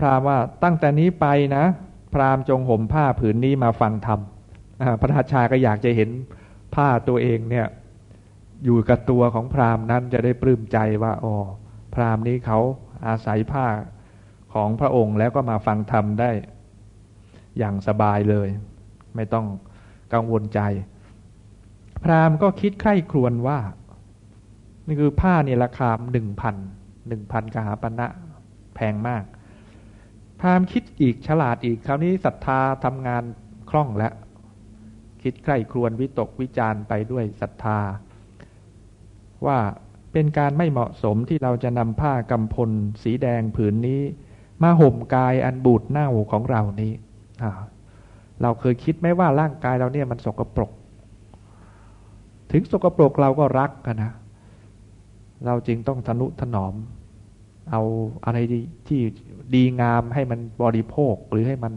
พราหมณ์ว่าตั้งแต่นี้ไปนะ พราหมณ์จงห่มผ้าผืนนี้มาฟังธรรมพระราชาก็อยากจะเห็นผ้าตัวเองเนี่ย อยู่กับตัวของพราหมณ์นั้นจะได้ปลื้มใจว่าอ๋อพราหมณ์นี้เขาอาศัยผ้าของพระองค์แล้วก็มาฟังธรรมได้อย่างสบายเลย ไม่ต้องกังวลใจ พราหมณ์ก็คิดใคร่ครวญว่า นี่คือผ้าเนี่ยราคาหนึ่งพันหนึ่งพันกหาปณะแพงมาก พราหมณ์คิดอีกฉลาดอีกคราวนี้ศรัทธาทำงานคล่องแล้ว คิดใคร่ครวญวิตกวิจารไปด้วยศรัทธา ว่าเป็นการไม่เหมาะสมที่เราจะนำผ้ากำพล สีแดงผืนนี้ มาห่มกายอันบูดเน่าของเรานี้เราเคยคิดไหมว่าร่างกายเราเนี่ยมันสกปรก ถึงสกปรกเราก็รักกันนะ เราจึงต้องทนุถนอม เอาอะไรดีที่ดีงามให้มันบริโภคหรือให้มัน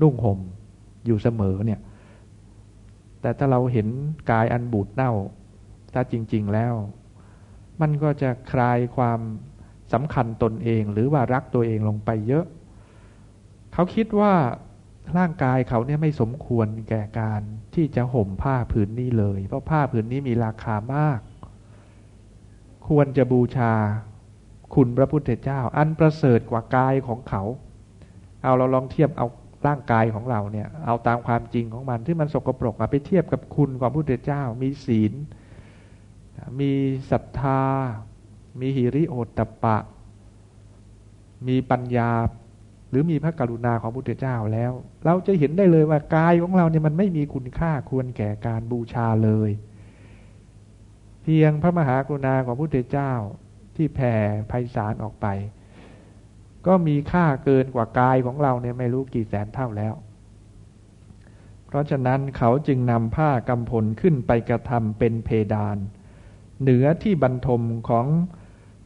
นุ่งห่มอยู่เสมอเนี่ย แต่ถ้าเราเห็นกายอันบูดเน่า ถ้าจริง ๆแล้ว มันก็จะคลายความสำคัญตนเองหรือว่ารักตัวเองลงไปเยอะ เขาคิดว่าร่างกายเขาเนี่ยไม่สมควรแก่การที่จะห่มผ้าผืนนี้เลย เพราะผ้าผืนนี้มีราคามาก ควรจะบูชา คุณพระพุทธเจ้า อันประเสริฐกว่ากายของเขา เอาเราลองเทียบเอาร่างกายของเราเนี่ย เอาตามความจริงของมันที่มันสกปรกไปเทียบกับคุณของพระพุทธเจ้า มีศีล มีศรัทธา มีหิริโอตตปะ มีปัญญา หรือมีพระกรุณาของพระพุทธเจ้าแล้ว เราจะเห็นได้เลยว่ากายของเราเนี่ยมันไม่มีคุณค่าควรแก่การบูชาเลย เพียงพระมหากรุณาของพระพุทธเจ้า ที่แผ่ไพศาลออกไป ก็มีค่าเกินกว่ากายของเราเนี่ยไม่รู้กี่แสนเท่าแล้ว เพราะฉะนั้นเขาจึงนำผ้ากำพลขึ้นไปกระทำเป็นเพดาน เหนือที่บรรทมของ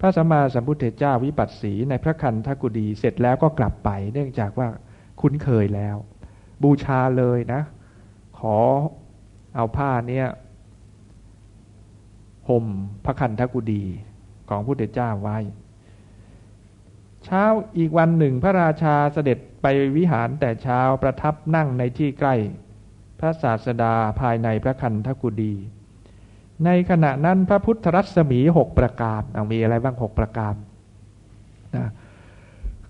พระสัมมาสัมพุทธเจ้าวิปัสสีในพระคันธกุดีเสร็จแล้วก็กลับไป เนื่องจากว่าคุ้นเคยแล้ว บูชาเลยนะ ขอเอาผ้าเนี้ยห่มพระคันธกุดี ของพุทธเจ้าไว้ เช้าอีกวันหนึ่งพระราชาเสด็จไปวิหารแต่เช้าประทับนั่งในที่ใกล้ พระศาสดาภายในพระคันธกุดี ในขณะนั้นพระพุทธรัศมีหกประการเอามีอะไรบ้างหกประการนะ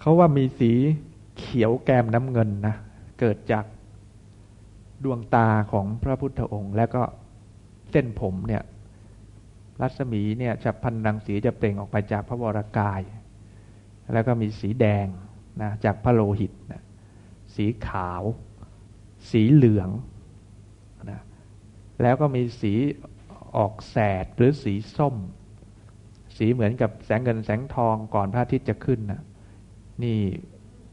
เขาว่ามีสีเขียวแกมน้ำเงินนะเกิดจากดวงตาของพระพุทธองค์ แล้วก็เส้นผมเนี่ย รัศมีเนี่ยจะพันรังสีจะเปล่งออกไปจากพระวรากาย แล้วก็มีสีแดงนะจากพระโลหิตนะสีขาว สีเหลืองนะแล้วก็มีสีออกแสดหรือสีส้ม สีเหมือนกับแสงเงินแสงทองก่อนพระอาทิตย์จะขึ้นนะนี่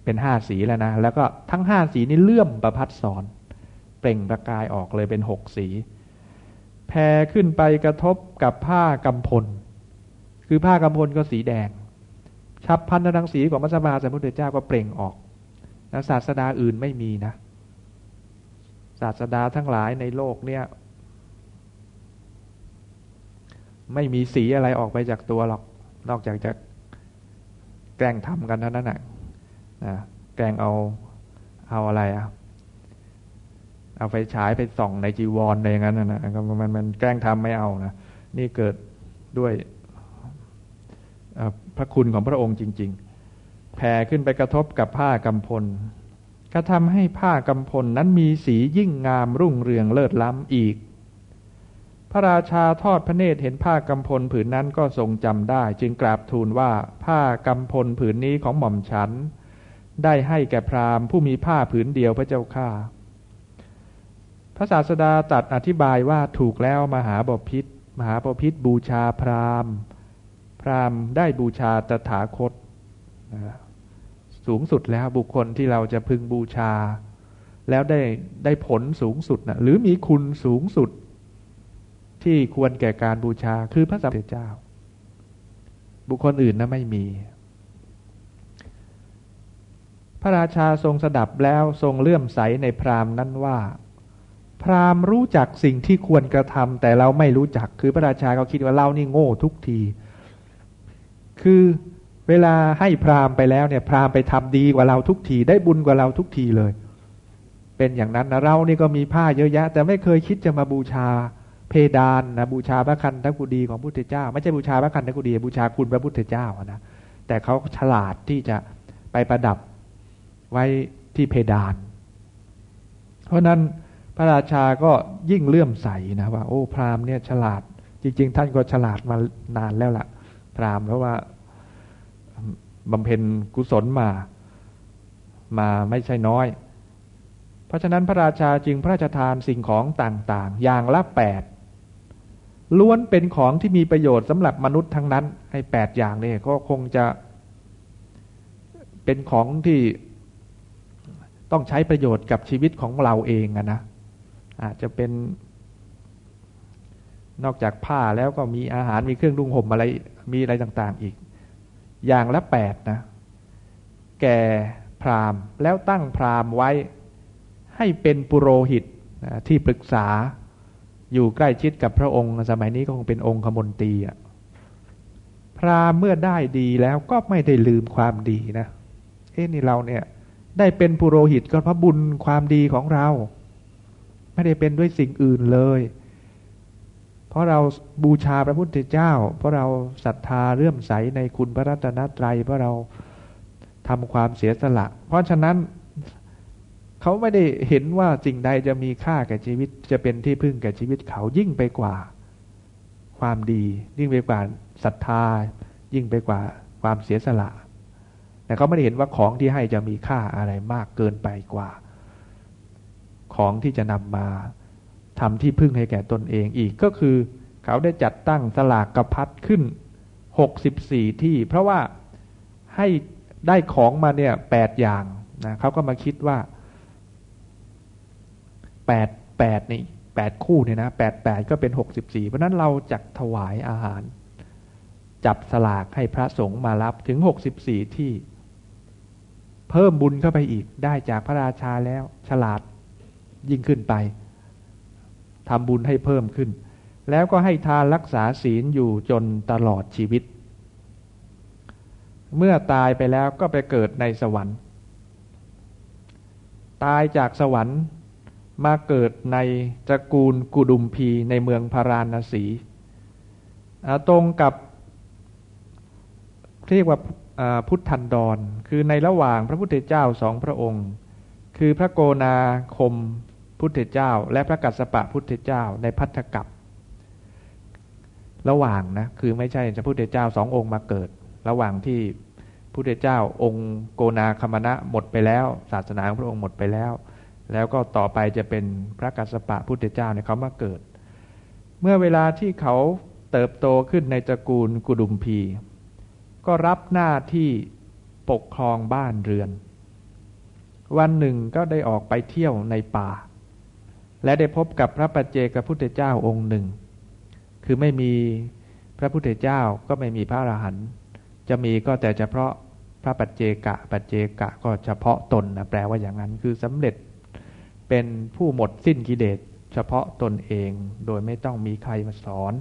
เป็นห้าสีแล้วนะ แล้วก็ทั้งห้าสีนี้เลื่อมประพัดสอน เปล่งประกายออกเลยเป็นหกสี แผ่ขึ้นไปกระทบกับผ้ากำพล คือผ้ากำพลก็สีแดง ชับพันธรังสีของมัสมาสัมพุทธเจ้าก็เปล่งออกนะศาสดาอื่นไม่มีนะ ศาสดาทั้งหลายในโลกเนี่ย ไม่มีสีอะไรออกไปจากตัวหรอก นอกจากจะแกล้งทำกันเท่านั้นนะนะแกล้งเอาเอาอะไรอะ เอาไฟฉายไปส่องในจีวรในอย่างนั้นนะมันมันแกล้งทำไม่เอานะนี่เกิดด้วยพระคุณของพระองค์จริง ๆ แผ่ขึ้นไปกระทบกับผ้ากำพลก็ทำให้ผ้ากำพลนั้นมีสียิ่งงามรุ่งเรืองเลิศล้ำอีก พระราชาทอดพระเนตรเห็นผ้ากำพลผืนนั้นก็ทรงจำได้ จึงกราบทูลว่าผ้ากำพลผืนนี้ของหม่อมฉัน ได้ให้แก่พราหมณ์ผู้มีผ้าผืนเดียวพระเจ้าข้า พระศาสดาตรัสอธิบายว่าถูกแล้วมหาบพิษมหาบพิษบูชาพราหมณ์ พราหมณ์ได้บูชาตถาคตสูงสุดแล้วบุคคลที่เราจะพึงบูชา แล้วได้ได้ผลสูงสุดนะหรือมีคุณสูงสุด ที่ควรแก่การบูชาคือพระสัมมาสัมพุทธเจ้า บุคคลอื่นนะไม่มี พระราชาทรงสดับแล้วทรงเลื่อมใสในพราหมณ์นั้นว่า พราหมณ์รู้จักสิ่งที่ควรกระทำแต่เราไม่รู้จักคือพระราชาเขาคิดว่าเรานี่โง่ทุกที คือเวลาให้พราหมณ์ไปแล้วเนี่ย พราหมณ์ไปทำดีกว่าเราทุกที ได้บุญกว่าเราทุกทีเลย เป็นอย่างนั้นนะเรานี่ก็มีผ้าเยอะแยะ แต่ไม่เคยคิดจะมาบูชาเพดานนะบูชาพระคันธกุฎีของพุทธเจ้า ไม่ใช่บูชาพระคันธกุฎีบูชาคุณพระพุทธเจ้านะแต่เขาฉลาดที่จะไปประดับไว้ที่เพดาน เพราะนั้น พระราชาก็ยิ่งเลื่อมใสนะว่า โอ้พราหมณ์เนี่ยฉลาด จริง ๆ ท่านก็ฉลาดมานานแล้วละ่ะ พราหมณ์เพราะว่าบำเพ็ญกุศลมา มาไม่ใช่น้อย เพราะฉะนั้นพระราชาจึงพระราชทานสิ่งของต่างๆ อย่างละแปดล้วนเป็นของที่มีประโยชน์สำหรับมนุษย์ทั้งนั้นให้แปดอย่างนี่ก็คงจะเป็นของที่ต้องใช้ประโยชน์กับชีวิตของเราเองนะ อาจจะเป็น นอกจากผ้าแล้วก็มีอาหารมีเครื่องดุงห่มอะไร มีอะไรต่าง ๆ อีก อย่างละแปดนะ แก่พราหมณ์ แล้วตั้งพราหมณ์ไว้ให้เป็นปุโรหิตที่ปรึกษาอยู่ใกล้ชิดกับพระองค์ สมัยนี้ก็คงเป็นองค์ขมนตรีอะพรามเมื่อได้ดีแล้วก็ไม่ได้ลืมความดีนะ เอ้นี่เราเนี่ย ได้เป็นปุโรหิตก็เพราะบุญความดีของเรา ไม่ได้เป็นด้วยสิ่งอื่นเลย เพราะเราบูชาพระพุทธเจ้า เพราะเราศรัทธาเลื่มใสในคุณพระรัตนตรัย เพราะเราทำความเสียสละ เพราะฉะนั้นเขาไม่ได้เห็นว่าสิ่งใดจะมีค่าแก่ชีวิต จะเป็นที่พึ่งแก่ชีวิตเขายิ่งไปกว่าความดี ยิ่งไปกว่าศรัทธา ยิ่งไปกว่าความเสียสละ แต่เขาไม่ได้เห็นว่าของที่ให้จะมีค่าอะไรมากเกินไปกว่า ของที่จะนำมาทำที่พึ่งให้แก่ตนเองอีกก็คือ เขาได้จัดตั้งสลากกระพัดขึ้นหกสิบสี่ที่ เพราะว่าให้ได้ของมาเนี่ยแปดอย่างนะเขาก็มาคิดว่าแปดแปดนี่แปดคู่เนี่ยนะแปดแปดก็เป็นหกสิบสี่เพราะนั้นเราจักถวายอาหาร จับสลากให้พระสงฆ์มารับถึงหกสิบสี่ที่ เพิ่มบุญเข้าไปอีกได้จากพระราชาแล้วฉลาด ยิ่งขึ้นไปทำบุญให้เพิ่มขึ้น แล้วก็ให้ทานรักษาศีลอยู่จนตลอดชีวิต เมื่อตายไปแล้วก็ไปเกิดในสวรรค์ ตายจากสวรรค์มาเกิดในตระกูลกุดุมพีในเมืองพาราณสีตรงกับเรียกว่าพุทธันดร คือในระหว่างพระพุทธเจ้าสองพระองค์ คือพระโกนาคม พุทธเจ้า และพระกัสสปะพุทธเจ้าในพัทธกับ ระหว่างนะคือไม่ใช่จะพุทธเจ้าสององค์มาเกิด ระหว่างที่พุทธเจ้าองค์โกนาคมณะหมดไปแล้ว ศาสนาของพระองค์หมดไปแล้ว แล้วก็ต่อไปจะเป็นพระกัสสปะพุทธเจ้าเนี่ยเขามาเกิด เมื่อเวลาที่เขาเติบโตขึ้นในตระกูลกุดุมพี ก็รับหน้าที่ปกครองบ้านเรือน วันหนึ่งก็ได้ออกไปเที่ยวในป่า และได้พบกับพระปัจเจกพุทธเจ้าองค์หนึ่ง คือไม่มีพระพุทธเจ้าก็ไม่มีพระอรหันต์จะมีก็แต่เฉพาะพระปัจเจกะ ปัจเจกะก็เฉพาะตนนะแปลว่าอย่างนั้นคือสำเร็จเป็นผู้หมดสิ้นกิเลสเฉพาะตนเองโดยไม่ต้องมีใครมาสอน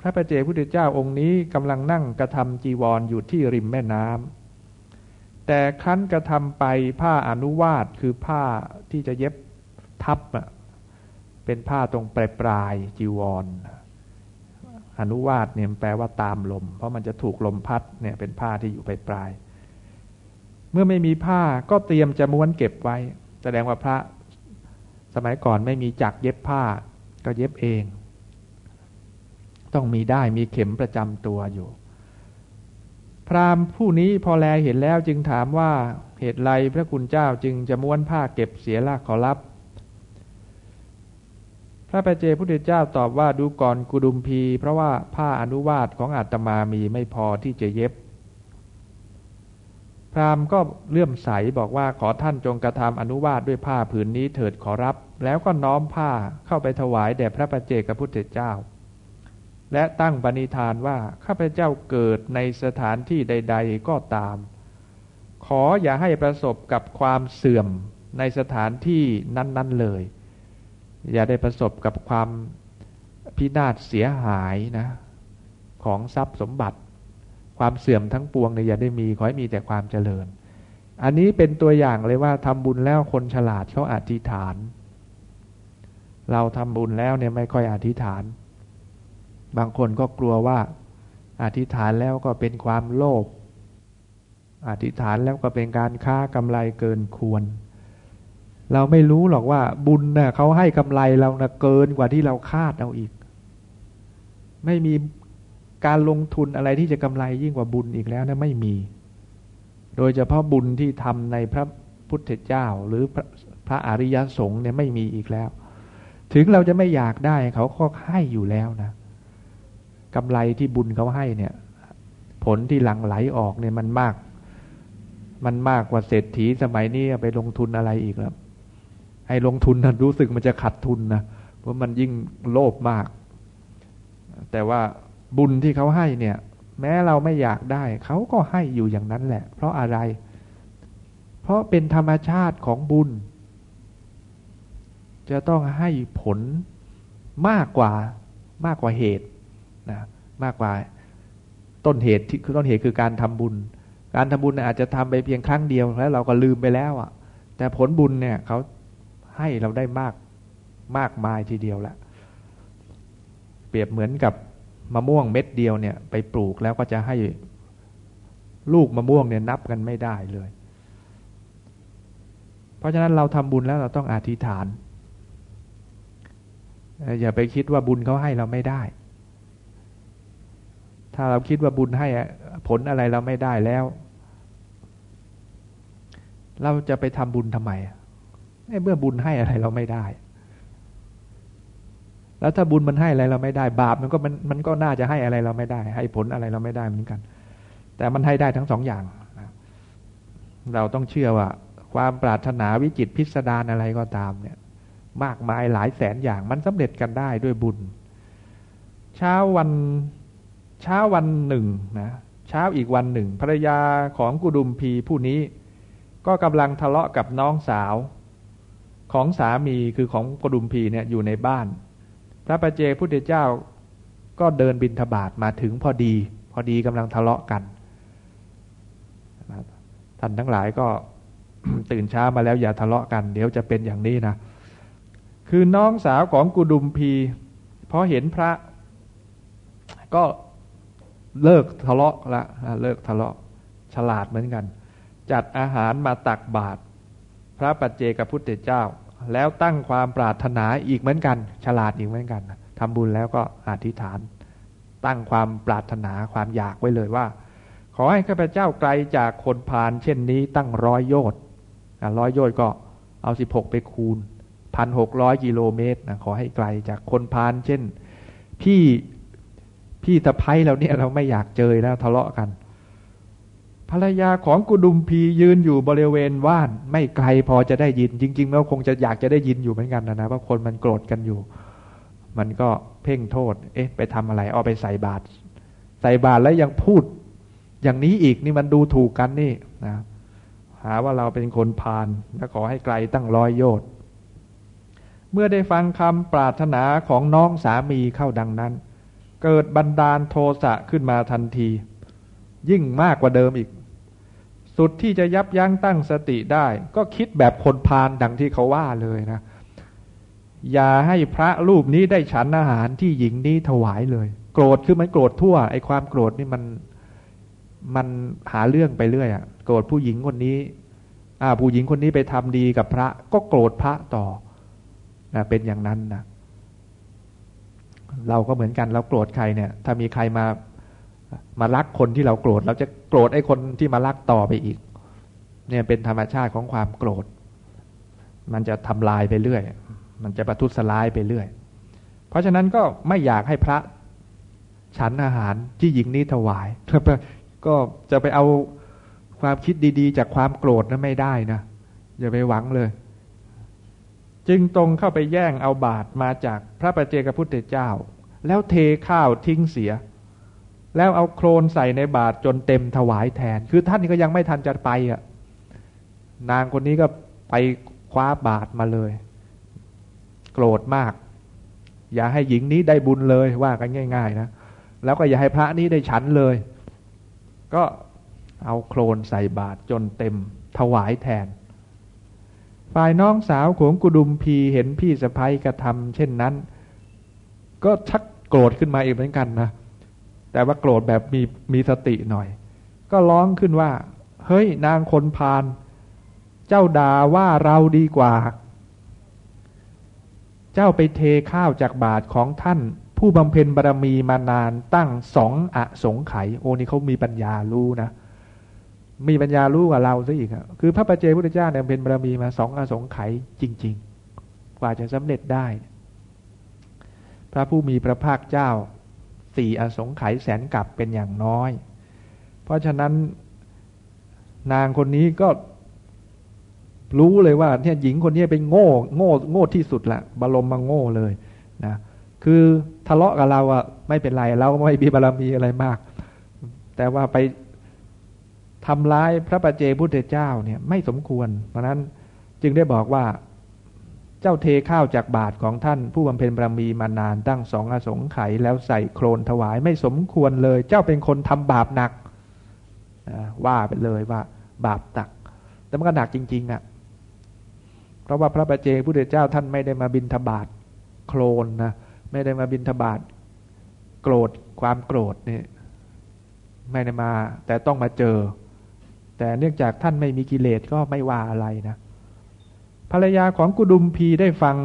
พระประเจพุทธเจ้าองค์นี้กำลังนั่งกระทำจีวรออยู่ที่ริมแม่น้ำแต่ครั้นกระทำไปผ้าอนุวาตคือผ้าที่จะเย็บ ทับเป็นผ้าตรงปลายปลายจีวรอนุวาตเนี่ยแปลว่าตามลม เพราะมันจะถูกลมพัดเนี่ยเป็นผ้าที่อยู่ปลายปลาย เมื่อไม่มีผ้าก็เตรียมจะม้วนเก็บไว้ แสดงว่าพระสมัยก่อนไม่มีจักเย็บผ้า ก็เย็บเอง ต้องมีได้มีเข็มประจำตัวอยู่ พราหมณ์ผู้นี้พอแลเห็นแล้วจึงถามว่าเหตุไรพระคุณเจ้าจึงจะม้วนผ้าเก็บเสียละขอรับ พระปเจพุทธเจ้าตอบว่าดูก่อนกุดุมพี เพราะว่าผ้าอนุวาตของอาตมามีไม่พอที่จะเย็บ พราหมณ์ก็เลื่อมใสบอกว่าขอท่านจงกระทำอนุวาตด้วยผ้าผืนนี้เถิดขอรับ แล้วก็น้อมผ้าเข้าไปถวายแด่พระปเจกพุทธเจ้า และตั้งปณิธานว่าข้าพเจ้าเกิดในสถานที่ใด ๆก็ตาม ขออย่าให้ประสบกับความเสื่อมในสถานที่นั้น ๆเลย อย่าได้ประสบกับความพินาศเสียหายนะ ของทรัพย์สมบัติ ความเสื่อมทั้งปวงเนี่ยอย่าได้มีขอให้มีแต่ความเจริญ อันนี้เป็นตัวอย่างเลยว่าทำบุญแล้วคนฉลาดเขาอธิษฐาน เราทำบุญแล้วเนี่ยไม่ค่อยอธิษฐาน บางคนก็กลัวว่า อธิษฐานแล้วก็เป็นความโลภอธิษฐานแล้วก็เป็นการค้ากำไรเกินควร เราไม่รู้หรอกว่าบุญเน่ะเขาให้กำไรเรานะเกินกว่าที่เราคาดเอาอีก ไม่มีการลงทุนอะไรที่จะกำไรยิ่งกว่าบุญอีกแล้วนะไม่มี โดยเฉพาะบุญที่ทำในพระพุทธเจ้าหรือพระพระอริยสงฆ์เนี่ยไม่มีอีกแล้ว ถึงเราจะไม่อยากได้เขาก็ให้อยู่แล้วนะกำไรที่บุญเขาให้เนี่ย ผลที่หลั่งไหลออกเนี่ยมันมาก มันมากกว่าเศรษฐีสมัยนี้ไปลงทุนอะไรอีกแล้ว ให้ลงทุนนั้นรู้สึกมันจะขัดทุนนะเพราะมันยิ่งโลภมาก แต่ว่าบุญที่เขาให้เนี่ย แม้เราไม่อยากได้ เขาก็ให้อยู่อย่างนั้นแหละ เพราะอะไร เพราะเป็นธรรมชาติของบุญ จะต้องให้ผลมากกว่ามากกว่าเหตุนะมากกว่าต้นเหตุที่คือต้นเหตุคือการทำบุญ การทำบุญอาจจะทำไปเพียงครั้งเดียวแล้วเราก็ลืมไปแล้วอะ่ะ แต่ผลบุญเนี่ยเขา ให้เราได้มากมากมายทีเดียวแหละเปรียบเหมือนกับมะม่วงเม็ดเดียวเนี่ย ไปปลูกแล้วก็จะให้ลูกมะม่วงเนี่ยนับกันไม่ได้เลย เพราะฉะนั้นเราทำบุญแล้วเราต้องอธิษฐาน อย่าไปคิดว่าบุญเขาให้เราไม่ได้ ถ้าเราคิดว่าบุญให้ผลอะไรเราไม่ได้แล้ว เราจะไปทำบุญทำไม เมื่อบุญให้อะไรเราไม่ได้ แล้วถ้าบุญมันให้อะไรเราไม่ได้ บาปมันก็มันมันก็น่าจะให้อะไรเราไม่ได้ ให้ผลอะไรเราไม่ได้เหมือนกัน แต่มันให้ได้ทั้งสองอย่างเราต้องเชื่อว่า ความปรารถนาวิจิตพิสดารอะไรก็ตามเนี่ย มากมายหลายแสนอย่างมันสำเร็จกันได้ด้วยบุญ เช้าวันเช้าวันหนึ่งนะเช้าอีกวันหนึ่งภรรยาของกุดุมพีผู้นี้ ก็กำลังทะเลาะกับน้องสาว ของสามีคือของกุดุมพีเนี่ยอยู่ในบ้าน พระประเจพุทธเจ้าก็เดินบินทบาทมาถึงพอดี พอดีกำลังทะเลาะกันท่านทั้งหลายก็ตื่นเช้ามาแล้วอย่าทะเลาะกัน เดี๋ยวจะเป็นอย่างนี้นะ คือน้องสาวของกุดุมพีพอเห็นพระ ก็เลิกทะเลาะละเลิกทะเลาะฉลาดเหมือนกัน จัดอาหารมาตักบาตร พระปัจเจกพุทธเจ้า แล้วตั้งความปรารถนาอีกเหมือนกัน ฉลาดอีกเหมือนกันทำบุญแล้วก็อธิษฐาน ตั้งความปรารถนาความอยากไว้เลยว่า ขอให้ข้าพเจ้าไกลจากคนพาลเช่นนี้ตั้งร้อยโยชน์ร้อยโยชน์ก็เอาสิบหกไปคูณพันหกร้อยกิโลเมตรนะขอให้ไกลจากคนพาลเช่น พี่พี่ตะไพเราเนี่ยเราไม่อยากเจอแล้วทะเลาะกัน ภรรยาของกุดุมพียืนอยู่บริเวณว่าน ไม่ไกลพอจะได้ยิน จริงๆแล้วคงจะอยากจะได้ยินอยู่เหมือนกันนะนะเพราคนมันโกรธกันอยู่ มันก็เพ่งโทษ เอ๊ะ ไปทำอะไรเอาไปใส่บาตรใส่บาตรแล้วยังพูด อย่างนี้อีกนี่มันดูถูกกันนี่นะหาว่าเราเป็นคนพาลและขอให้ไกลตั้งร้อยโยชน์เมื่อได้ฟังคำปรารถนาของน้องสามีเข้าดังนั้น เกิดบันดาลโทสะขึ้นมาทันที ยิ่งมากกว่าเดิมอีก สุดที่จะยับยั้งตั้งสติได้ ก็คิดแบบคนพาลดังที่เขาว่าเลยนะ อย่าให้พระรูปนี้ได้ฉันอาหารที่หญิงนี้ถวายเลย โกรธคือมันโกรธทั่ว ไอ้ความโกรธนี่มันมันหาเรื่องไปเรื่อยอะโกรธผู้หญิงคนนี้ อ่า ผู้หญิงคนนี้ไปทำดีกับพระ ก็โกรธพระต่อนะเป็นอย่างนั้นนะเราก็เหมือนกันเราโกรธใครเนี่ย ถ้ามีใครมา มารักคนที่เราโกรธ เราจะโกรธไอ้คนที่มารักต่อไปอีก เนี่ยเป็นธรรมชาติของความโกรธ มันจะทำลายไปเรื่อย มันจะประทุษร้ายไปเรื่อย เพราะฉะนั้นก็ไม่อยากให้พระฉันอาหารที่หญิงนี้ถวายก็จะไปเอาความคิดดีๆ จากความโกรธนั้นไม่ได้นะอย่าไปหวังเลย จึงตรงเข้าไปแย่งเอาบาตรมาจากพระประเจกพุทธเจ้า แล้วเทข้าวทิ้งเสีย แล้วเอาโครนใส่ในบาตรจนเต็มถวายแทน คือท่านก็ยังไม่ทันจะไปอะ นางคนนี้ก็ไปคว้าบาตรมาเลย โกรธมาก อย่าให้หญิงนี้ได้บุญเลยว่ากันง่าย ๆ นะ แล้วก็อย่าให้พระนี้ได้ฉันเลย ก็เอาโคลนใส่บาตรจนเต็มถวายแทน ฝ่ายน้องสาวของกุดุมพีเห็นพี่สะพ้ยกระทำเช่นนั้น ก็ชักโกรธขึ้นมาอีกเหมือนกันนะ แต่ว่าโกรธแบบมีมีสติหน่อย ก็ร้องขึ้นว่า เฮ้ยนางคนพาลเจ้าด่าว่าเราดีกว่า เจ้าไปเทข้าวจากบาทของท่าน ผู้บำเพ็ญบารมีมานานตั้งสองอสงไขยโอ้นี่เขามีปัญญารู้นะมีปัญญารู้กว่าเราซะอีกอะคือพระปเจพุทธเจ้าเนี่ยเป็นบารมีมาสองอสงไขยจริง ๆ กว่าจะสำเร็จได้ พระผู้มีพระภาคเจ้า สี่อสงไขยแสนกับเป็นอย่างน้อย เพราะฉะนั้นนางคนนี้ก็รู้เลยว่าเนี่ยหญิงคนนี้เป็นโง่โง่โง่ที่สุดละบรมมาโง่เลยนะคือทะเลาะกับเราอะไม่เป็นไรเราไม่มีบารมีอะไรมาก แต่ว่าไปทำร้ายพระปัจเจพุทธเจ้าเนี่ยไม่สมควร เพราะนั้นจึงได้บอกว่า เจ้าเทข้าวจากบาทของท่าน ผู้บำเพ็ญบารมีมานานตั้งสองอสงไขยแล้วใส่โครนถวายไม่สมควรเลย เจ้าเป็นคนทำบาปหนักว่าไปเลยว่า บาปตัก แต่มันก็หนักจริงๆอะเพราะว่าพระปัจเจกพุทธเจ้าท่านไม่ได้มาบินทบาทโคลนนะไม่ได้มาบินทบาทโกรธความโกรธนี่ไม่ได้มา แต่ต้องมาเจอ แต่เนื่องจากท่านไม่มีกิเลสก็ไม่ว่าอะไรนะ ภรรยาของกุดุมพีได้ฟัง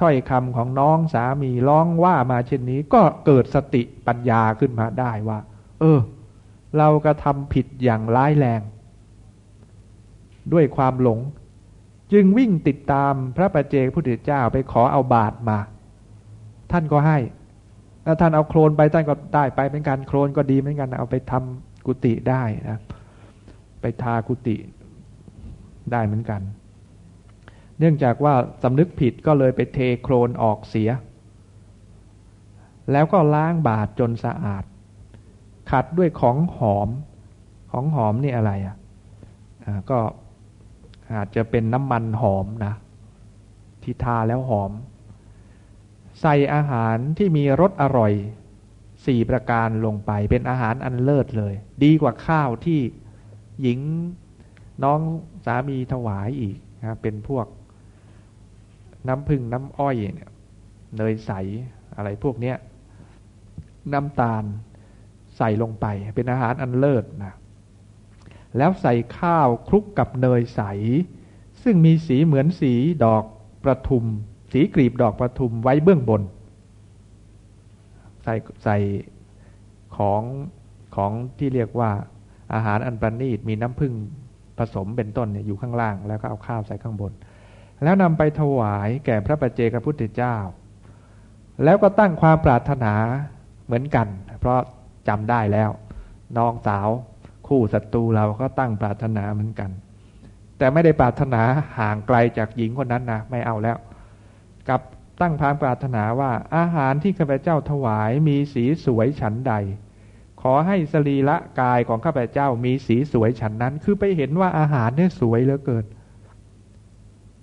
ถ้อยคำของน้องสามีร้องว่ามาเช่นนี้ ก็เกิดสติปัญญาขึ้นมาได้ว่า เออ เรากระทำผิดอย่างร้ายแรง ด้วยความหลง จึงวิ่งติดตามพระประเจกพุทธเจ้าไปขอเอาบาตรมา ท่านก็ให้ถ้าท่านเอาโคลนไปท่านก็ได้ไปเป็นการโคลนก็ดีเหมือนกันเอาไปทำกุฏิได้นะ ไปทากุฏิได้เหมือนกัน เนื่องจากว่าสำนึกผิดก็เลยไปเทโคลนออกเสีย แล้วก็ล้างบาตรจนสะอาด ขัดด้วยของหอม ของหอมนี่อะไรอะก็อาจจะเป็นน้ำมันหอมนะ ที่ทาแล้วหอม ใส่อาหารที่มีรสอร่อยสี่ประการลงไปเป็นอาหารอันเลิศเลย ดีกว่าข้าวที่หญิงน้องสามีถวายอีกนะเป็นพวก น้ำพึ่งน้ำอ้อยเนี่ยเนยใสอะไรพวกเนี้ยน้ำตาลใส่ลงไป เป็นอาหารอันเลิศนะแล้วใส่ข้าวคลุกกับเนยใส ซึ่งมีสีเหมือนสีดอกประทุม สีกลีบดอกประทุมไว้เบื้องบน ใส่ใส่ของของที่เรียกว่าอาหารอันประณีตมีน้ำผึ้งผสมเป็นต้นเนี่ยอยู่ข้างล่าง แล้วก็เอาข้าวใส่ข้างบน แล้วนำไปถวายแก่พระปัจเจกพุทธเจ้า แล้วก็ตั้งความปรารถนาเหมือนกัน เพราะจำได้แล้ว น้องสาวคู่ศัตรูเราก็ตั้งปรารถนาเหมือนกัน แต่ไม่ได้ปรารถนาห่างไกลจากหญิงคนนั้นนะไม่เอาแล้ว กับตั้งพานปรารถนาว่าอาหารที่ข้าพเจ้าถวายมีสีสวยฉันใด ขอให้สรีละกายของข้าพเจ้ามีสีสวยฉันนั้น คือไปเห็นว่าอาหารเนี่ยสวยเหลือเกิน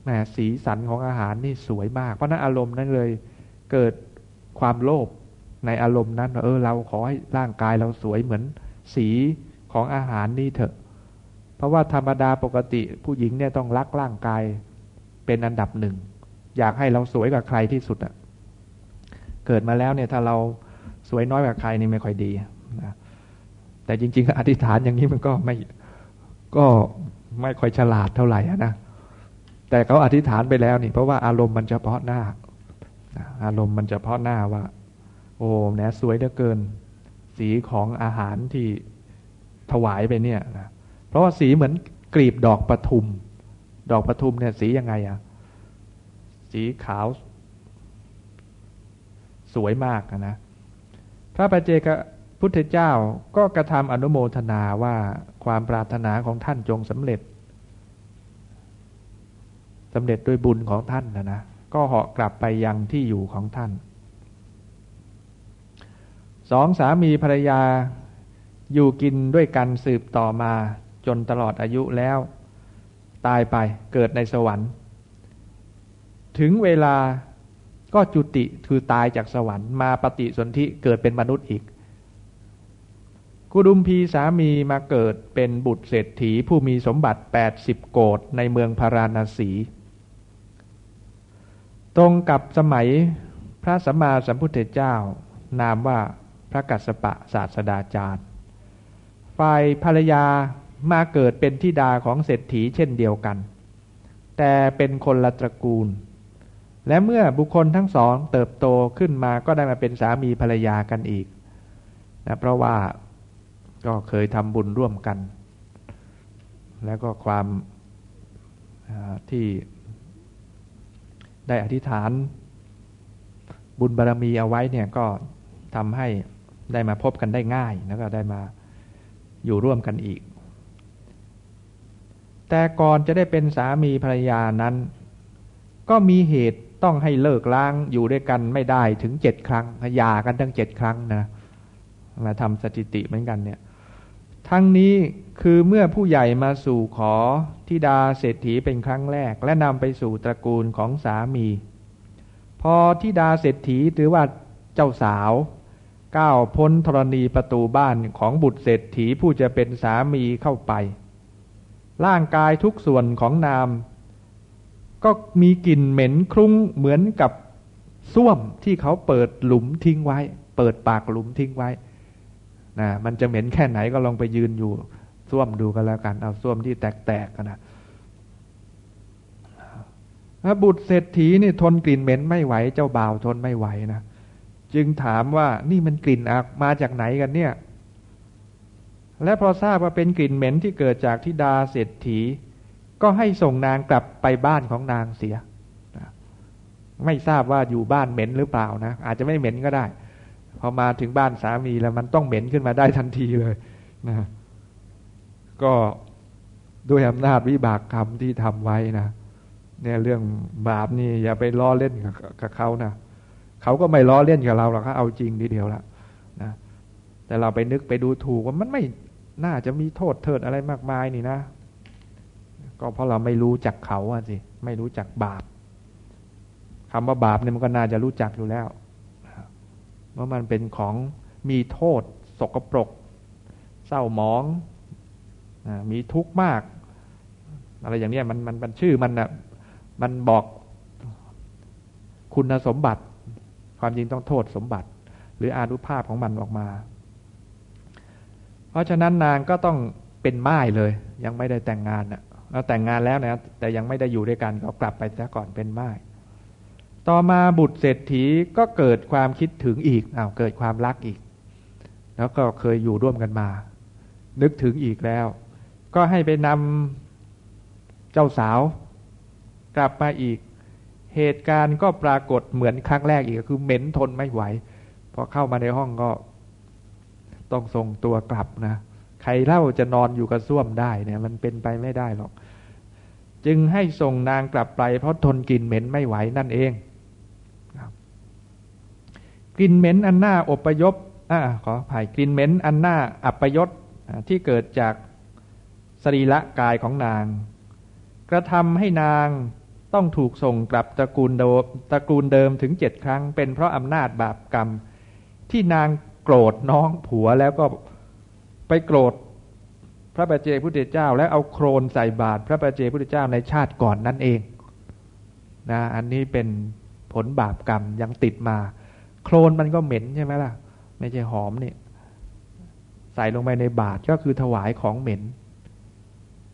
แหมสีสันของอาหารนี่สวยมาก เพราะนั้นอารมณ์นั้นเลยเกิดความโลภในอารมณ์นั้นเออเราขอให้ร่างกายเราสวยเหมือนสีของอาหารนี่เถอะ เพราะว่าธรรมดาปกติผู้หญิงเนี่ยต้องรักร่างกายเป็นอันดับหนึ่ง อยากให้เราสวยกว่าใครที่สุดอะเกิดมาแล้วเนี่ยถ้าเราสวยน้อยกว่าใครนี่ไม่ค่อยดีนะแต่จริง ๆ อธิษฐานอย่างนี้มันก็ไม่ก็ไม่ค่อยฉลาดเท่าไหร่นะ แต่เขาอธิษฐานไปแล้วนี่ เพราะว่าอารมณ์มันเฉพาะหน้า อารมณ์มันเฉพาะหน้าว่า โอ้แหนสวยเหลือเกิน สีของอาหารที่ถวายไปเนี่ยนะเพราะว่าสีเหมือนกลีบดอกปทุม ดอกปทุมเนี่ย สียังไงอะสีขาว สวยมากนะพระปเจกพุทธเจ้าก็กระทำอนุโมทนาว่าความปรารถนาของท่านจงสำเร็จ สำเร็จด้วยบุญของท่านนะนะก็เหาะกลับไปยังที่อยู่ของท่านสองสามีภรรยาอยู่กินด้วยกันสืบต่อมาจนตลอดอายุแล้ว ตายไปเกิดในสวรรค์ ถึงเวลาก็จุติคือตายจากสวรรค์มาปฏิสนธิเกิดเป็นมนุษย์อีก กุดุมพีสามีมาเกิดเป็นบุตรเศรษฐีผู้มีสมบัติ 80 โกดในเมืองพาราณสี ตรงกับสมัยพระสัมมาสัมพุทธเจ้านามว่าพระกัสสปะศาสดาจารย์ฝ่ายภรรยามาเกิดเป็นทิดาของเศรษฐีเช่นเดียวกัน แต่เป็นคนละตระกูล และเมื่อบุคคลทั้งสองเติบโตขึ้นมาก็ได้มาเป็นสามีภรรยากันอีกนะเพราะว่าก็เคยทำบุญร่วมกัน แล้วก็ความที่ ได้อธิษฐาน บุญบารรมีเอาไว้เนี่ยก็ทำให้ได้มาพบกันได้ง่าย แล้วก็ได้มาอยู่ร่วมกันอีก แต่ก่อนจะได้เป็นสามีภรรยานั้น ก็มีเหตุต้องให้เลิกล้างอยู่ด้วยกันไม่ได้ถึงเจ็ดครั้งหย่ากันทั้งเจ็ดครั้งนะมาทำสถิติเหมือนกันเนี่ย ทั้งนี้คือเมื่อผู้ใหญ่มาสู่ขอทิดาเศรษฐีเป็นครั้งแรก และนำไปสู่ตระกูลของสามี พอทิดาเศรษฐีหรือว่าเจ้าสาวก้าวพ้นธรณีประตูบ้านของบุตรเศรษฐีผู้จะเป็นสามีเข้าไป ร่างกายทุกส่วนของนาม ก็มีกลิ่นเหม็นคลุ้งเหมือนกับส้วมที่เขาเปิดหลุมทิ้งไว้ เปิดปากหลุมทิ้งไว้ นะมันจะเหม็นแค่ไหนก็ลองไปยืนอยู่ส้วมดูกันแล้วกัน เอาส้วมที่แตกๆกันนะบุตรเศรษฐีนี่ทนกลิ่นเหม็นไม่ไหวเจ้าบ่าวทนไม่ไหวนะจึงถามว่านี่มันกลิ่นอักมาจากไหนกันเนี่ย และพอทราบว่าเป็นกลิ่นเหม็นที่เกิดจากทิดาเศรษฐี ก็ให้ส่งนางกลับไปบ้านของนางเสียไม่ทราบว่าอยู่บ้านเหม็นหรือเปล่านะอาจจะไม่เหม็นก็ได้ พอมาถึงบ้านสามีแล้วมันต้องเหม็นขึ้นมาได้ทันทีเลยนะก็ด้วยอำนาจวิบากกรรมที่ทำไว้นะเนี่ยเรื่องบาปนี่อย่าไปล้อเล่นกับเขานะเขาก็ไม่ล้อเล่นกับเราหรอกเขาเอาจริงทีเดียวละนะแต่เราไปนึกไปดูถูกว่ามันไม่น่าจะมีโทษเทิดอะไรมากมายนี่นะ ก็เพราะเราไม่รู้จักเขาอะสิไม่รู้จักบาปคำว่าบาปเนี่ยมันก็น่าจะรู้จักอยู่แล้ว ว่ามันเป็นของมีโทษ สกปรก เศร้าหมองมีทุกข์มาก อะไรอย่างนี้มันมันมันชื่อมันนะมันบอกคุณสมบัติ ความจริงต้องโทษสมบัติ หรืออานุภาพของมันออกมา เพราะฉะนั้นนางก็ต้องเป็นม่ายเลย ยังไม่ได้แต่งงานนะเราแต่งงานแล้วนะแต่ยังไม่ได้อยู่ด้วยกันก็กลับไปซะก่อนเป็นม่าย ต่อมาบุตรเศรษฐีก็เกิดความคิดถึงอีกอ้าวเกิดความรักอีก แล้วก็เคยอยู่ร่วมกันมา นึกถึงอีกแล้ว ก็ให้ไปนำเจ้าสาว กลับมาอีก เหตุการณ์ก็ปรากฏเหมือนครั้งแรกอีกคือเหม็นทนไม่ไหว พอเข้ามาในห้องก็ ต้องส่งตัวกลับนะ ใครเล่าจะนอนอยู่กับส้วมได้เนี่ย มันเป็นไปไม่ได้หรอก จึงให้ส่งนางกลับไปเพราะทนกลิ่นเหม็นไม่ไหวนั่นเอง กลิ่นเหม็นอันหน้าอพยพอ่าขอภัยกลิ่นเหม็นอันหน้าอัปยศที่เกิดจากสรีระกายของนาง กระทำให้นางต้องถูกส่งกลับตระกูลเดิมตระกูลเดิมถึงเจ็ดครั้ง เป็นเพราะอำนาจบาปกรรม ที่นางโกรธน้องผัวแล้วก็ไปโกรธพระบาเจพุทธเจ้า แล้วเอาโครนใส่บาตรพระบาเจพุทธเจ้าในชาติก่อนนั่นเองนะอันนี้เป็นผลบาปกรรมยังติดมา โครนมันก็เหม็นใช่ไหมล่ะ ไม่ใช่หอมนี่ใส่ลงไปในบาตรก็คือถวายของเหม็น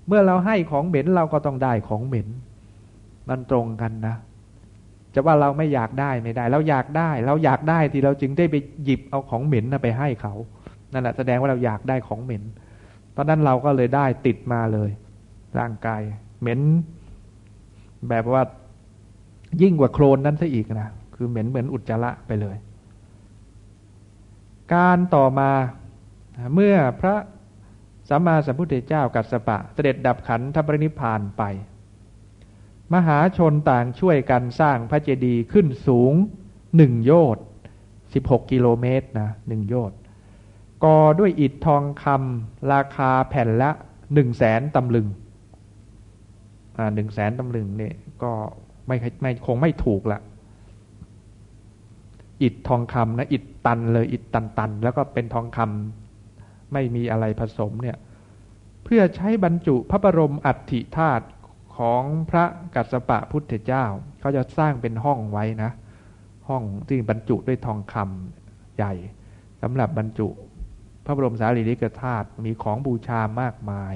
เมื่อเราให้ของเหม็นเราก็ต้องได้ของเหม็น มันตรงกันนะ จะว่าเราไม่อยากได้ไม่ได้ เราอยากได้ เราอยากได้ที่เราจึงได้ไปหยิบเอาของเหม็นนะไปให้เขา นั่นแหละแสดงว่าเราอยากได้ของเหม็น ตอนนั้นเราก็เลยได้ติดมาเลย ร่างกายเหม็นแบบว่ายิ่งกว่าโครนนั้นซะอีกนะ คือเหม็นเหมือนอุจจาระไปเลย การต่อมาเมื่อพระสัมมาสัมพุทธเจ้ากัสสปะเสด็จดับขันธปรินิพานไป มหาชนต่างช่วยกันสร้างพระเจดีย์ขึ้นสูงหนึ่งโยชน์สิบหกกิโลเมตรนะหนึ่งโยชน์ก่อด้วยอิฐทองคำราคาแผ่นละหนึ่งแสนตำลึงอ่าหนึ่งแสนตำลึงเนี่ยก็ไม่ไม่คงไม่ถูกละ อิฐทองคำนะอิฐตันเลยอิฐตันตันแล้วก็เป็นทองคำไม่มีอะไรผสมเนี่ยเพื่อใช้บรรจุพระบรมอัฐิธาตุของพระกัสสปะพุทธเจ้าเขาจะสร้างเป็นห้องไว้นะ ห้องที่บรรจุด้วยทองคำใหญ่สำหรับบรรจุ พระบรมสารีริกธาตุมีของบูชามากมาย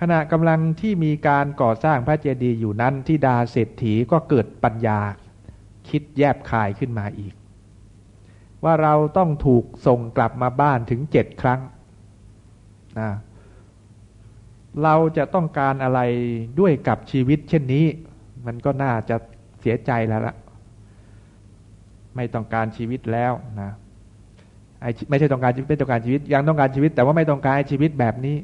ขณะกำลังที่มีการก่อสร้างพระเจดีย์อยู่นั้นที่ดาเศรษฐีก็เกิดปัญญา คิดแยบคายขึ้นมาอีก ว่าเราต้องถูกส่งกลับมาบ้านถึงเจ็ดครั้งนะเราจะต้องการอะไรด้วยกับชีวิตเช่นนี้ มันก็น่าจะเสียใจแล้วละไม่ต้องการชีวิตแล้วนะไอ้ไม่ใช่ต้องการชีวิตไม่ต้องการชีวิต ยังต้องการชีวิต แต่ว่าไม่ต้องการชีวิตแบบนี้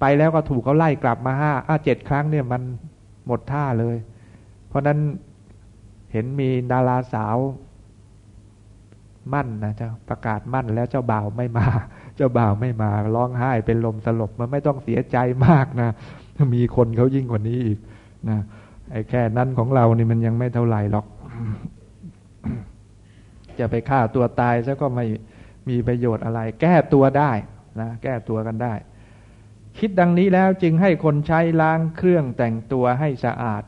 ไปแล้วก็ถูกเขาไล่กลับมาห้าอ้าเจ็ดครั้งเนี่ยมันหมดท่าเลย เพราะนั้น เห็นมีดาราสาว มั่นนะเจ้าประกาศมั่นแล้วเจ้าบ่าวไม่มา เจ้าบ่าวไม่มาร้องไห้เป็นลมสลบมันไม่ต้องเสียใจมากนะมีคนเขายิ่งกว่านี้อีกนะไอ้แค่นั้นของเรานี่มันยังไม่เท่าไหร่หรอก จะไปฆ่าตัวตายซะก็ไม่มีประโยชน์อะไร แก้ตัวได้นะแก้ตัวกันได้ คิดดังนี้แล้วจึงให้คนใช้ล้างเครื่องแต่งตัวให้สะอาด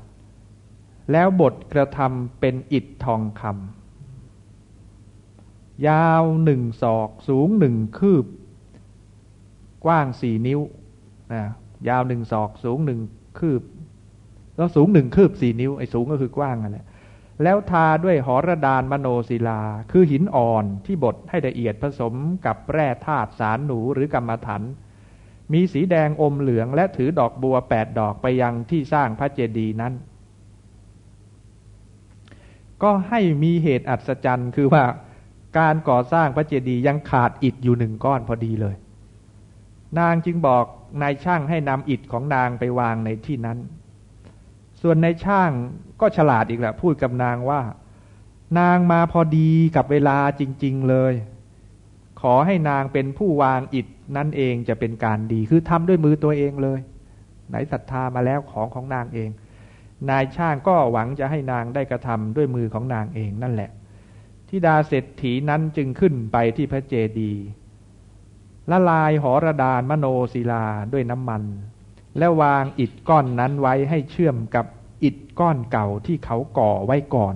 แล้วบทกระทำเป็นอิฐทองคำยาวหนึ่งศอกสูงหนึ่งคืบ กว้างสี่นิ้วนะยาวหนึ่งศอกสูงหนึ่งคืบ แล้วสูงหนึ่งคืบสี่นิ้วไอ้สูงก็คือกว้างอะไรแล้วทาด้วยหอระดานมโนศิลา คือหินอ่อนที่บดให้ละเอียดผสมกับแร่ธาตุสารหนูหรือกรรมฐานมีสีแดงอมเหลืองและถือดอกบัวแปดดอกไปยังที่สร้างพระเจดีย์นั้น ก็ให้มีเหตุอัศจรรย์ คือว่าการก่อสร้างพระเจดีย์ยังขาดอิฐอยู่หนึ่งก้อนพอดีเลย นางจึงบอกนายช่างให้นำอิฐของนางไปวางในที่นั้น ส่วนนายช่างก็ฉลาดอีกแหละพูดกับนางว่า นางมาพอดีกับเวลาจริง ๆเลย ขอให้นางเป็นผู้วางอิฐนั่นเองจะเป็นการดี คือทำด้วยมือตัวเองเลย ไหนศรัทธามาแล้วของของนางเอง นายช่างก็หวังจะให้นางได้กระทำด้วยมือของนางเองนั่นแหละทิดาเศรษฐีนั้นจึงขึ้นไปที่พระเจดีย์ละลายหอระดานมโนศิลาด้วยน้ำมัน แล้ววางอิฐก้อนนั้นไว้ให้เชื่อมกับอิฐก้อนเก่าที่เขาก่อไว้ก่อน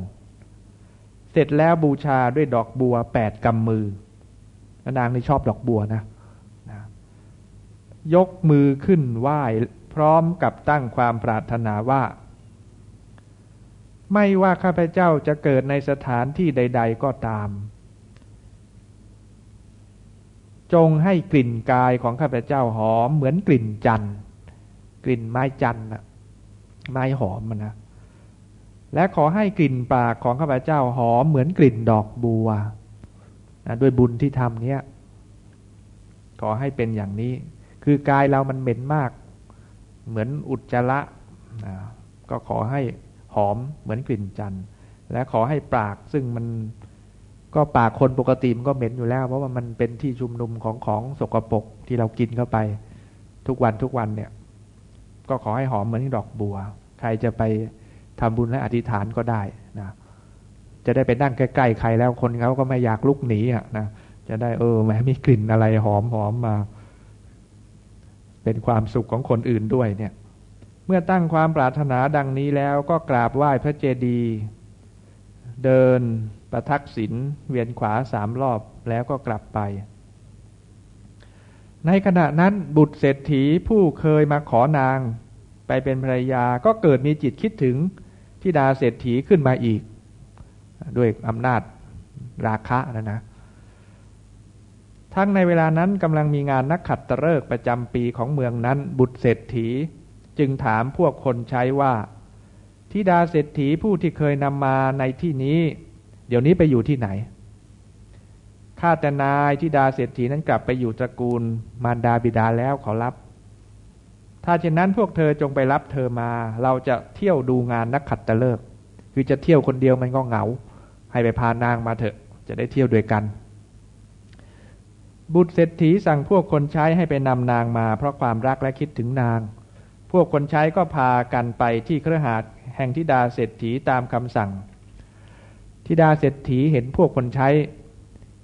เสร็จแล้วบูชาด้วยดอกบัวแปดกำมือนางนี่ชอบดอกบัวนะนะ ยกมือขึ้นไหว้พร้อมกับตั้งความปรารถนาว่า ไม่ว่าข้าพเจ้าจะเกิดในสถานที่ใด ๆ ก็ตาม จงให้กลิ่นกายของข้าพเจ้าหอมเหมือนกลิ่นจันทร์กลิ่นไม้จันทร์นะไม้หอมมันนะและขอให้กลิ่นปากของข้าพเจ้าหอมเหมือนกลิ่นดอกบัวนะด้วยบุญที่ทำเนี้ยขอให้เป็นอย่างนี้ คือกายเรามันเหม็นมาก เหมือนอุจจาระนะก็ขอให้ห อมเหมือนกลิ่นจันทร์และขอให้ปากซึ่งมันก็ปากคนปกติมันก็เหม็นอยู่แล้ว เพราะว่ามันเป็นที่ชุมนุมของของสกปรกที่เรากินเข้าไป ทุกวันทุกวันเนี่ย ก็ขอให้หอมเหมือนดอกบัว ใครจะไปทำบุญและอธิษฐานก็ได้นะจะได้ไปนั่งใกล้ๆใครแล้วคนเขาก็ไม่อยากลุกหนีอะนะจะได้เออแหมมีกลิ่นอะไรหอมหอมมา เป็นความสุขของคนอื่นด้วยเนี่ย เมื่อตั้งความปรารถนาดังนี้แล้วก็กราบไหว้พระเจดีย์เดินประทักษิณเวียนขวาสามรอบแล้วก็กลับไป ในขณะนั้นบุตรเศรษฐีผู้เคยมาขอนางไปเป็นภรรยาก็เกิดมีจิตคิดถึงทิดาเศรษฐีขึ้นมาอีก ด้วยอำนาจราคะนะนะ ทั้งในเวลานั้นกำลังมีงานนักขัดตะเลิกประจำปีของเมืองนั้น บุตรเศรษฐี จึงถามพวกคนใช้ว่าทิดาเศรษฐีผู้ที่เคยนำมาในที่นี้ เดี๋ยวนี้ไปอยู่ที่ไหน ข้าแต่นายทิดาเศรษฐีนั้นกลับไปอยู่ตระกูลมารดาบิดาแล้วขอรับ ถ้าเช่นนั้นพวกเธอจงไปรับเธอมา เราจะเที่ยวดูงานนักขัดตะเลิก คือจะเที่ยวคนเดียวมันก็เหงา ให้ไปพานางมาเถอะ จะได้เที่ยวด้วยกัน บุตรเศรษฐีสั่งพวกคนใช้ให้ไปนำนางมา เพราะความรักและคิดถึงนาง พวกคนใช้ก็พากันไปที่เครือหาดแห่งทิดาเศรษฐีตามคำสั่ง ทิดาเศรษฐีเห็นพวกคนใช้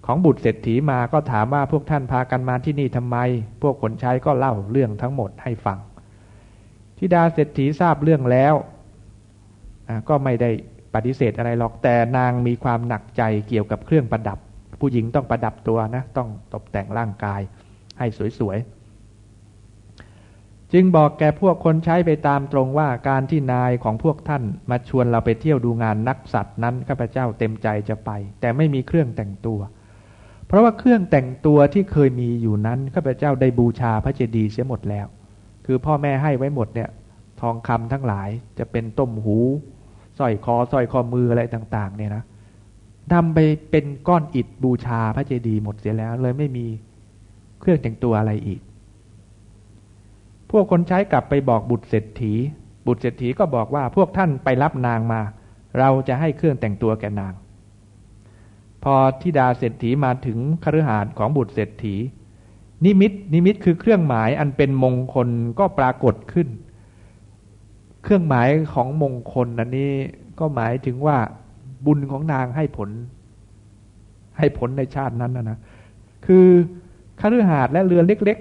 ของบุตรเศรษฐีมาก็ถามว่าพวกท่านพากันมาที่นี่ทำไม พวกคนใช้ก็เล่าเรื่องทั้งหมดให้ฟัง ทิดาเศรษฐีทราบเรื่องแล้วก็ไม่ได้ปฏิเสธอะไรหรอกแต่นางมีความหนักใจเกี่ยวกับเครื่องประดับ ผู้หญิงต้องประดับตัวนะ ต้องตกแต่งร่างกายให้สวยๆ จึงบอกแกพวกคนใช้ไปตามตรงว่าการที่นายของพวกท่านมาชวนเราไปเที่ยวดูงานนักสัตว์นั้นข้าพเจ้าเต็มใจจะไป แต่ไม่มีเครื่องแต่งตัว เพราะว่าเครื่องแต่งตัวที่เคยมีอยู่นั้นข้าพเจ้าได้บูชาพระเจดีย์เสียหมดแล้ว คือพ่อแม่ให้ไว้หมดเนี่ย ทองคำทั้งหลายจะเป็นต้มหูสร้อยคอสร้อยคอมืออะไรต่าง ๆ เนี่ยนะทำไปเป็นก้อนอิฐบูชาพระเจดีย์หมดเสียแล้ว เลยไม่มีเครื่องแต่งตัวอะไรอีก พวกคนใช้กลับไปบอกบุตรเศรษฐี บุตรเศรษฐีก็บอกว่าพวกท่านไปรับนางมา เราจะให้เครื่องแต่งตัวแก่นาง พอทิดาเศรษฐีมาถึงคฤหาสน์ของบุตรเศรษฐี นิมิตนิมิตคือเครื่องหมายอันเป็นมงคลก็ปรากฏขึ้น เครื่องหมายของมงคลอันนี้ก็หมายถึงว่าบุญของนางให้ผล ให้ผลในชาตินั้นนะนะคือคฤหาสน์และเรือนเล็ก